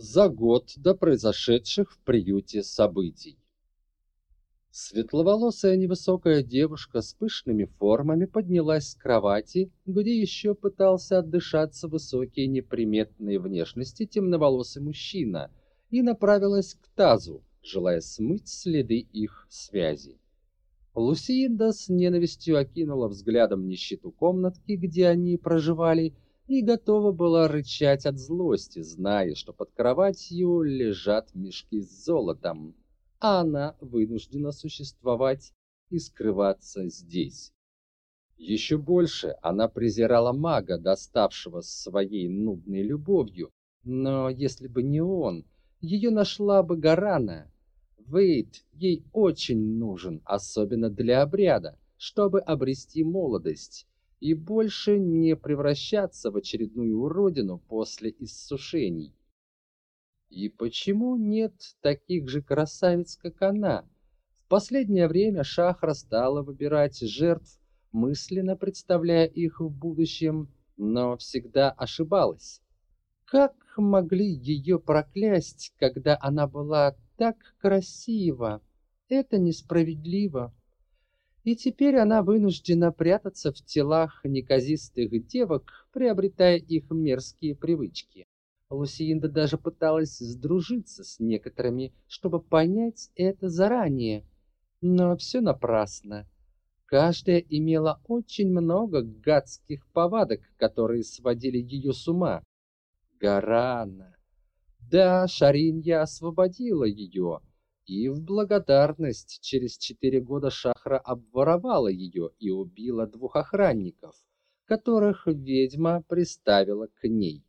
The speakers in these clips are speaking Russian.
за год до произошедших в приюте событий. Светловолосая невысокая девушка с пышными формами поднялась с кровати, где еще пытался отдышаться высокий неприметной внешности темноволосый мужчина, и направилась к тазу, желая смыть следы их связи. Лусиинда с ненавистью окинула взглядом нищету комнатки, где они проживали, и готова была рычать от злости, зная, что под кроватью лежат мешки с золотом, а она вынуждена существовать и скрываться здесь. Еще больше она презирала мага, доставшего своей нудной любовью, но если бы не он, ее нашла бы Гарана. Вейт ей очень нужен, особенно для обряда, чтобы обрести молодость и больше не превращаться в очередную уродину после иссушений. И почему нет таких же красавиц, как она? В последнее время Шахра стала выбирать жертв, мысленно представляя их в будущем, но всегда ошибалась. Как могли ее проклясть, когда она была так красива? Это несправедливо и теперь она вынуждена прятаться в телах неказистых девок, приобретая их мерзкие привычки. Лусиинда даже пыталась сдружиться с некоторыми, чтобы понять это заранее, но все напрасно. Каждая имела очень много гадских повадок, которые сводили ее с ума. Гарана. Да, Шаринья освободила ее, и в благодарность через четыре года Шахра обворовала ее и убила двух охранников, которых ведьма приставила к ней.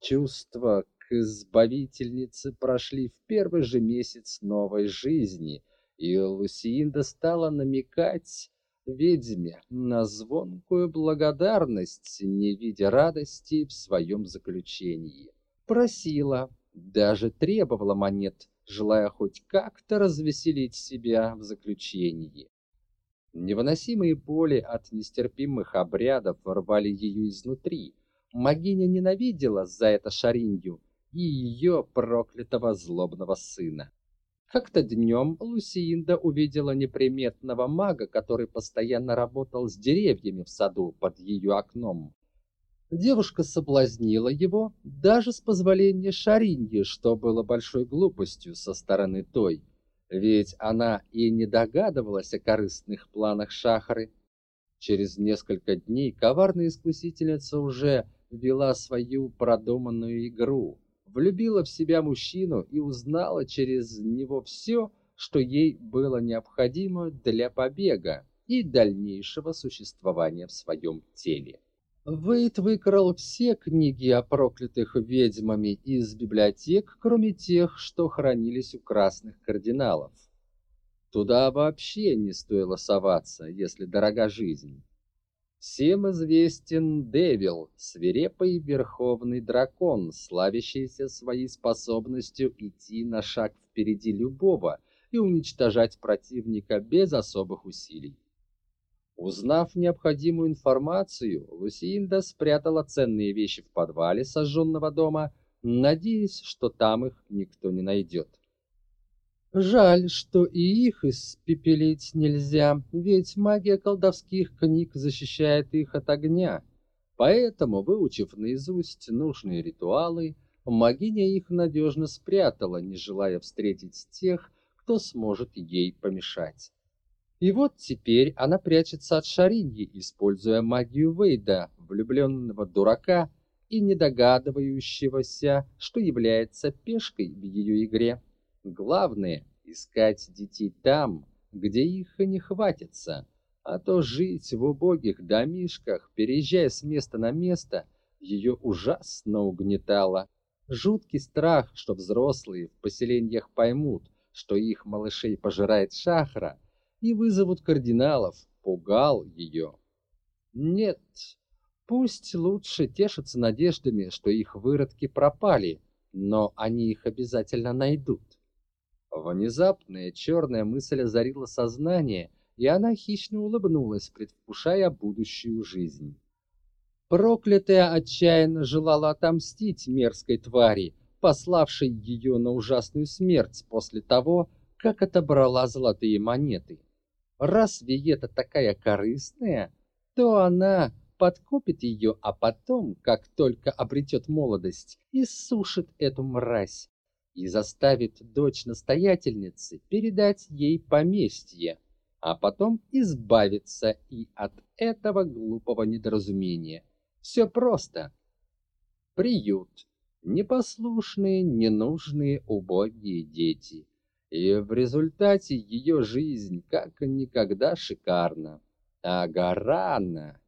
Чувства к избавительнице прошли в первый же месяц новой жизни, и Лусиинда стала намекать ведьме на звонкую благодарность, не видя радости в своем заключении. Просила, даже требовала монет желая хоть как-то развеселить себя в заключении. Невыносимые боли от нестерпимых обрядов рвали ее изнутри. Магиня ненавидела за это Шаринью и ее проклятого злобного сына. Как-то днем Лусиинда увидела неприметного мага, который постоянно работал с деревьями в саду под ее окном. Девушка соблазнила его даже с позволения Шариньи, что было большой глупостью со стороны той, ведь она и не догадывалась о корыстных планах Шахры. Через несколько дней коварная искусительница уже вела свою продуманную игру, влюбила в себя мужчину и узнала через него все, что ей было необходимо для побега и дальнейшего существования в своем теле. Вейт выкрал все книги о проклятых ведьмами из библиотек, кроме тех, что хранились у красных кардиналов. Туда вообще не стоило соваться, если дорога жизнь. Всем известен Девил, свирепый верховный дракон, славящийся своей способностью идти на шаг впереди любого и уничтожать противника без особых усилий. Узнав необходимую информацию, Лусинда спрятала ценные вещи в подвале сожженного дома, надеясь, что там их никто не найдет. Жаль, что и их испепелить нельзя, ведь магия колдовских книг защищает их от огня. Поэтому, выучив наизусть нужные ритуалы, магиня их надежно спрятала, не желая встретить тех, кто сможет ей помешать. И вот теперь она прячется от Шариньи, используя магию Вейда, влюбленного дурака и не догадывающегося, что является пешкой в ее игре. Главное — искать детей там, где их и не хватится, а то жить в убогих домишках, переезжая с места на место, ее ужасно угнетало. Жуткий страх, что взрослые в поселениях поймут, что их малышей пожирает шахра — и вызовут кардиналов, пугал ее. Нет, пусть лучше тешатся надеждами, что их выродки пропали, но они их обязательно найдут. Внезапная черная мысль озарила сознание, и она хищно улыбнулась, предвкушая будущую жизнь. Проклятая отчаянно желала отомстить мерзкой твари, пославшей ее на ужасную смерть после того, как отобрала золотые монеты. Разве это такая корыстная? То она подкупит ее, а потом, как только обретет молодость, иссушит эту мразь и заставит дочь настоятельницы передать ей поместье, а потом избавиться и от этого глупого недоразумения. Все просто. Приют. Непослушные, ненужные, убогие дети. И в результате ее жизнь как никогда шикарна. А Гарана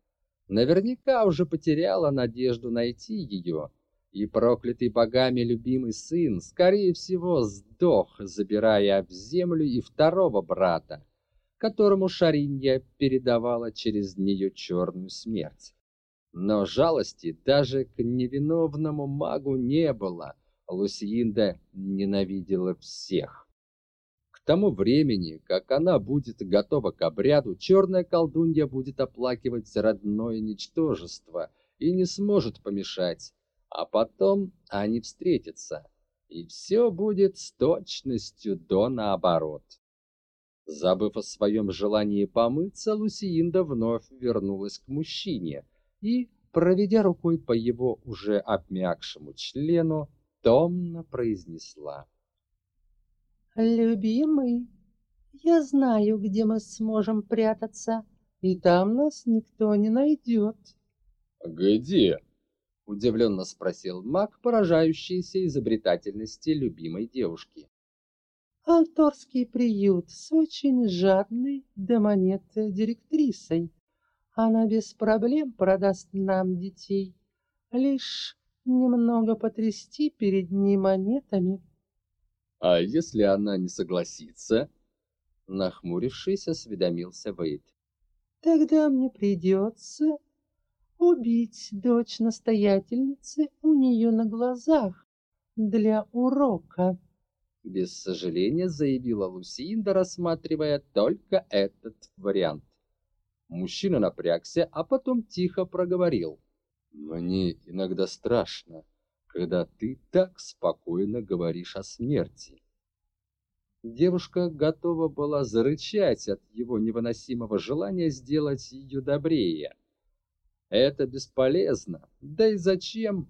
наверняка уже потеряла надежду найти ее, и проклятый богами любимый сын, скорее всего, сдох, забирая в землю и второго брата, которому Шаринья передавала через нее черную смерть. Но жалости даже к невиновному магу не было. Лусиинда ненавидела всех. Тому времени, как она будет готова к обряду, черная колдунья будет оплакивать родное ничтожество и не сможет помешать а потом они встретятся, и все будет с точностью до наоборот. Забыв о своем желании помыться, Лусиинда вновь вернулась к мужчине и, проведя рукой по его уже обмякшему члену, томно произнесла. «Любимый, я знаю, где мы сможем прятаться, и там нас никто не найдет». «Где?» удивленно спросил маг, поражающийся изобретательности любимой девушки. Альторский приют с очень жадной до монет директрисой. Она без проблем продаст нам детей, лишь немного потрясти перед ней монетами. А если она не согласится? Нахмурившись, осведомился Вейт. Тогда мне придется убить дочь настоятельницы у нее на глазах для урока. Без сожаления заявила Лусинда, рассматривая только этот вариант. Мужчина напрягся, а потом тихо проговорил. «Мне иногда страшно, когда ты так спокойно говоришь о смерти». Девушка готова была зарычать от его невыносимого желания сделать ее добрее. Это бесполезно. Да и зачем?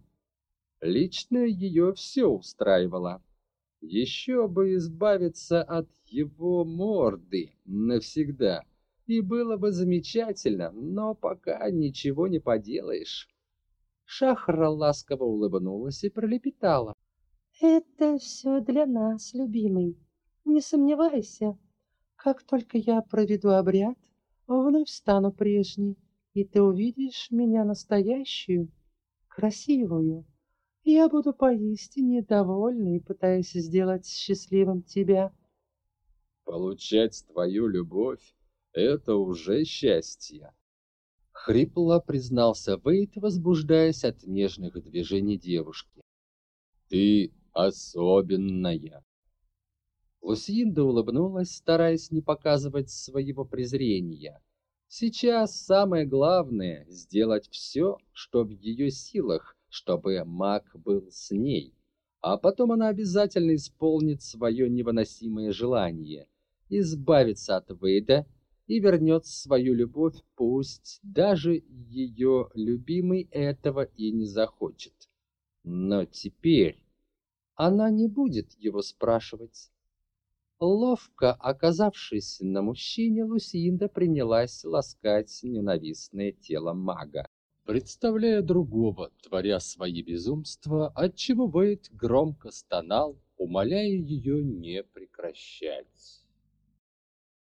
Лично ее все устраивало. Еще бы избавиться от его морды навсегда. И было бы замечательно, но пока ничего не поделаешь. Шахра ласково улыбнулась и пролепетала. «Это все для нас, любимый. Не сомневайся. Как только я проведу обряд, вновь стану прежней и ты увидишь меня настоящую, красивую. Я буду поистине довольна и пытаюсь сделать счастливым тебя. Получать твою любовь — это уже счастье. Хрипло признался Вейт, возбуждаясь от нежных движений девушки. Ты особенная. Лусинда улыбнулась, стараясь не показывать своего презрения. Сейчас самое главное — сделать все, что в ее силах, чтобы маг был с ней. А потом она обязательно исполнит свое невыносимое желание — избавиться от Вейда и вернет свою любовь, пусть даже ее любимый этого и не захочет. Но теперь она не будет его спрашивать. Ловко оказавшись на мужчине, Лусинда принялась ласкать ненавистное тело мага, представляя другого, творя свои безумства, отчего Вейд громко стонал, умоляя ее не прекращать.